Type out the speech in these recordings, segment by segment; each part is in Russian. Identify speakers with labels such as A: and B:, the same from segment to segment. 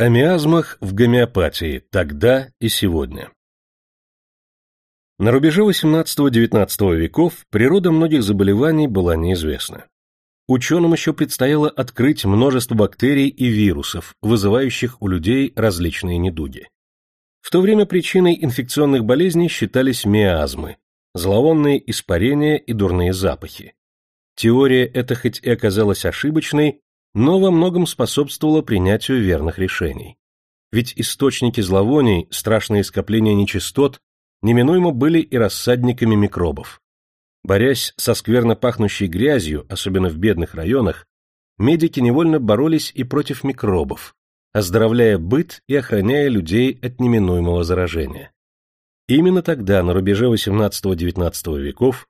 A: О миазмах в гомеопатии тогда и сегодня. На рубеже XVIII-XIX веков природа многих заболеваний была неизвестна. Ученым еще предстояло открыть множество бактерий и вирусов, вызывающих у людей различные недуги. В то время причиной инфекционных болезней считались миазмы, зловонные испарения и дурные запахи. Теория эта хоть и оказалась ошибочной, но во многом способствовала принятию верных решений. Ведь источники зловоний, страшные скопления нечистот, неминуемо были и рассадниками микробов. Борясь со скверно пахнущей грязью, особенно в бедных районах, медики невольно боролись и против микробов, оздоровляя быт и охраняя людей от неминуемого заражения. Именно тогда, на рубеже XVIII-XIX веков,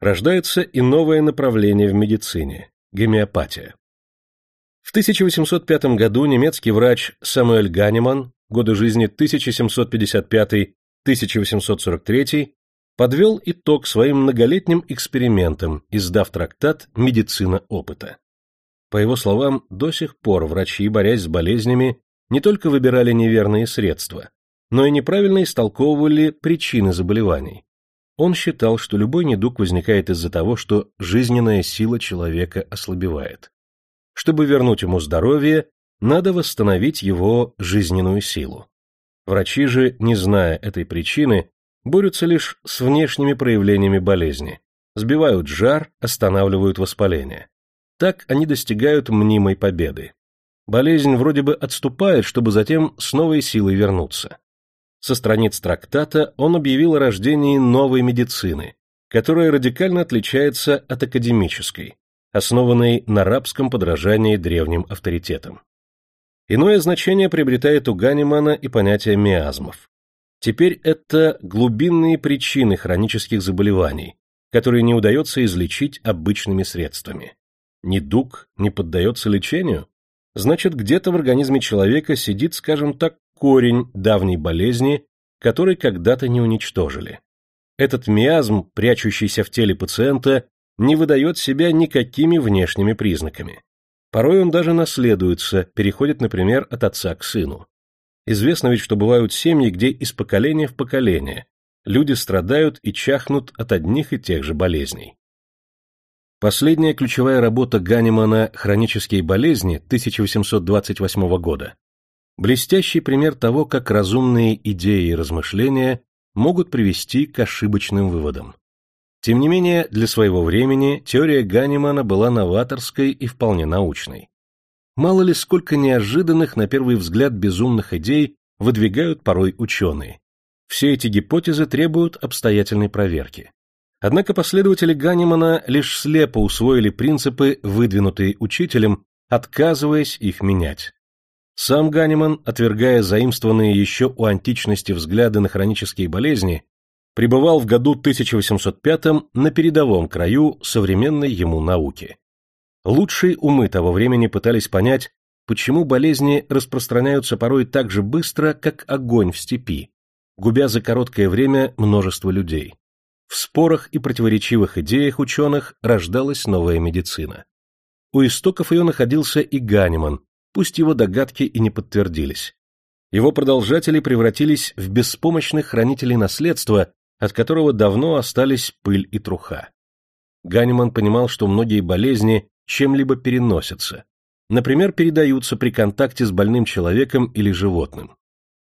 A: рождается и новое направление в медицине – гомеопатия. В 1805 году немецкий врач Самуэль Ганеман, годы жизни 1755-1843, подвел итог своим многолетним экспериментам, издав трактат «Медицина опыта». По его словам, до сих пор врачи, борясь с болезнями, не только выбирали неверные средства, но и неправильно истолковывали причины заболеваний. Он считал, что любой недуг возникает из-за того, что жизненная сила человека ослабевает. Чтобы вернуть ему здоровье, надо восстановить его жизненную силу. Врачи же, не зная этой причины, борются лишь с внешними проявлениями болезни, сбивают жар, останавливают воспаление. Так они достигают мнимой победы. Болезнь вроде бы отступает, чтобы затем с новой силой вернуться. Со страниц трактата он объявил о рождении новой медицины, которая радикально отличается от академической, основанной на рабском подражании древним авторитетам. Иное значение приобретает у Ганимана и понятие миазмов. Теперь это глубинные причины хронических заболеваний, которые не удается излечить обычными средствами. Недуг не поддается лечению? Значит, где-то в организме человека сидит, скажем так, корень давней болезни, который когда-то не уничтожили. Этот миазм, прячущийся в теле пациента, не выдает себя никакими внешними признаками. Порой он даже наследуется, переходит, например, от отца к сыну. Известно ведь, что бывают семьи, где из поколения в поколение люди страдают и чахнут от одних и тех же болезней. Последняя ключевая работа Ганимана «Хронические болезни» 1828 года – блестящий пример того, как разумные идеи и размышления могут привести к ошибочным выводам. Тем не менее, для своего времени теория Ганимана была новаторской и вполне научной. Мало ли сколько неожиданных, на первый взгляд, безумных идей выдвигают порой ученые. Все эти гипотезы требуют обстоятельной проверки. Однако последователи Ганимана лишь слепо усвоили принципы, выдвинутые учителем, отказываясь их менять. Сам Ганиман, отвергая заимствованные еще у античности взгляды на хронические болезни, пребывал в году 1805 на передовом краю современной ему науки. Лучшие умы того времени пытались понять, почему болезни распространяются порой так же быстро, как огонь в степи, губя за короткое время множество людей. В спорах и противоречивых идеях ученых рождалась новая медицина. У истоков ее находился и Ганиман, пусть его догадки и не подтвердились. Его продолжатели превратились в беспомощных хранителей наследства, от которого давно остались пыль и труха. Ганиман понимал, что многие болезни чем-либо переносятся, например, передаются при контакте с больным человеком или животным.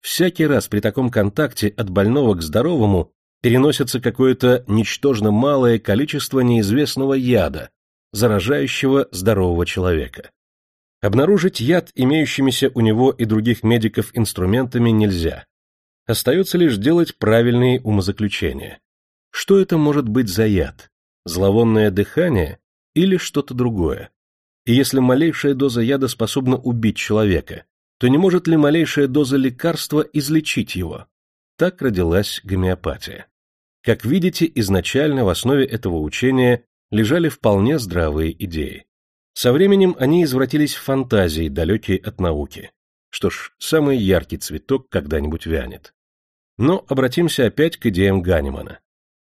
A: Всякий раз при таком контакте от больного к здоровому переносится какое-то ничтожно малое количество неизвестного яда, заражающего здорового человека. Обнаружить яд имеющимися у него и других медиков инструментами нельзя. Остается лишь делать правильные умозаключения. Что это может быть за яд? Зловонное дыхание или что-то другое? И если малейшая доза яда способна убить человека, то не может ли малейшая доза лекарства излечить его? Так родилась гомеопатия. Как видите, изначально в основе этого учения лежали вполне здравые идеи. Со временем они извратились в фантазии, далекие от науки. Что ж, самый яркий цветок когда-нибудь вянет. Но обратимся опять к идеям Ганимана.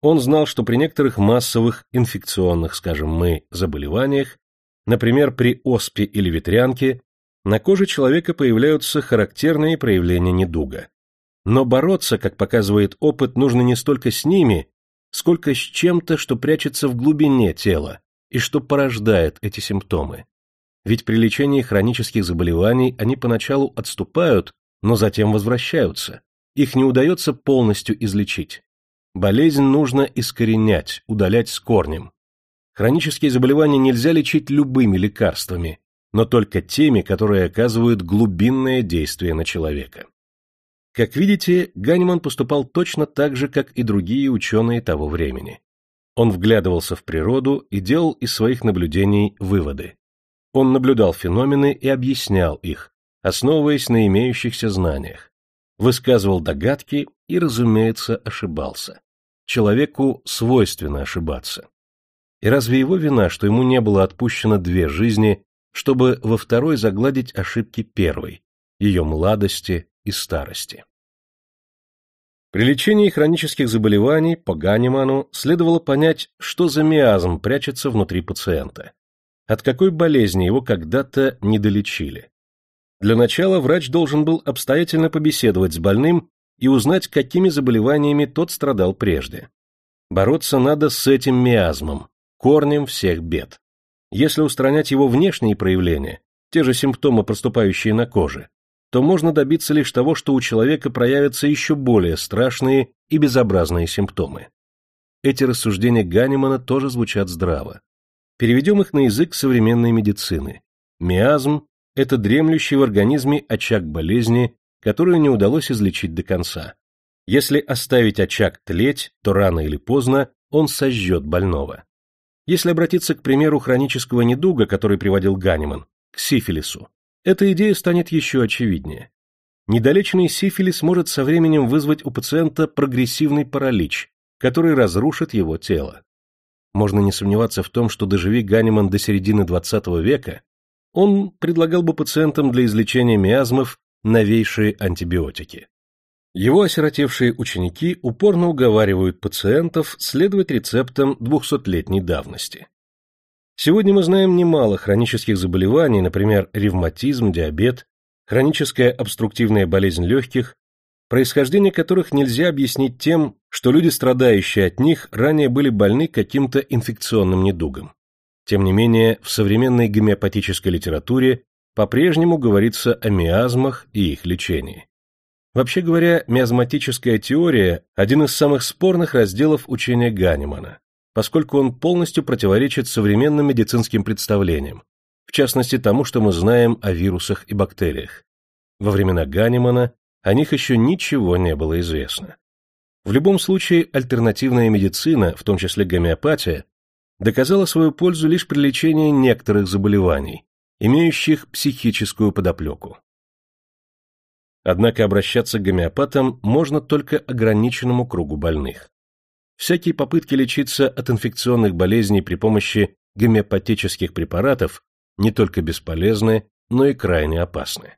A: Он знал, что при некоторых массовых инфекционных, скажем мы, заболеваниях, например, при оспе или ветрянке, На коже человека появляются характерные проявления недуга. Но бороться, как показывает опыт, нужно не столько с ними, сколько с чем-то, что прячется в глубине тела и что порождает эти симптомы. Ведь при лечении хронических заболеваний они поначалу отступают, но затем возвращаются. Их не удается полностью излечить. Болезнь нужно искоренять, удалять с корнем. Хронические заболевания нельзя лечить любыми лекарствами, но только теми, которые оказывают глубинное действие на человека. Как видите, Ганиман поступал точно так же, как и другие ученые того времени. Он вглядывался в природу и делал из своих наблюдений выводы. Он наблюдал феномены и объяснял их, основываясь на имеющихся знаниях. Высказывал догадки и, разумеется, ошибался. Человеку свойственно ошибаться. И разве его вина, что ему не было отпущено две жизни, чтобы во второй загладить ошибки первой, ее младости и старости? При лечении хронических заболеваний по Ганиману следовало понять, что за миазм прячется внутри пациента. От какой болезни его когда-то не долечили. Для начала врач должен был обстоятельно побеседовать с больным и узнать, какими заболеваниями тот страдал прежде. Бороться надо с этим миазмом, корнем всех бед. Если устранять его внешние проявления, те же симптомы, проступающие на коже, то можно добиться лишь того, что у человека проявятся еще более страшные и безобразные симптомы. Эти рассуждения Ганимана тоже звучат здраво. Переведем их на язык современной медицины. Миазм – это дремлющий в организме очаг болезни, которую не удалось излечить до конца. Если оставить очаг тлеть, то рано или поздно он сожжет больного. Если обратиться к примеру хронического недуга, который приводил Ганиман, к сифилису, эта идея станет еще очевиднее. Недолеченный сифилис может со временем вызвать у пациента прогрессивный паралич, который разрушит его тело. Можно не сомневаться в том, что доживи Ганиман до середины XX века, он предлагал бы пациентам для излечения миазмов новейшие антибиотики. Его осиротевшие ученики упорно уговаривают пациентов следовать рецептам двухсотлетней давности. Сегодня мы знаем немало хронических заболеваний, например, ревматизм, диабет, хроническая обструктивная болезнь легких, происхождение которых нельзя объяснить тем, что люди, страдающие от них, ранее были больны каким-то инфекционным недугом. Тем не менее, в современной гомеопатической литературе по-прежнему говорится о миазмах и их лечении. Вообще говоря, миазматическая теория – один из самых спорных разделов учения Ганимана поскольку он полностью противоречит современным медицинским представлениям, в частности тому, что мы знаем о вирусах и бактериях. Во времена Ганимана о них еще ничего не было известно. В любом случае, альтернативная медицина, в том числе гомеопатия, доказала свою пользу лишь при лечении некоторых заболеваний, имеющих психическую подоплеку. Однако обращаться к гомеопатам можно только ограниченному кругу больных. Всякие попытки лечиться от инфекционных болезней при помощи гомеопатических препаратов не только бесполезны, но и крайне опасны.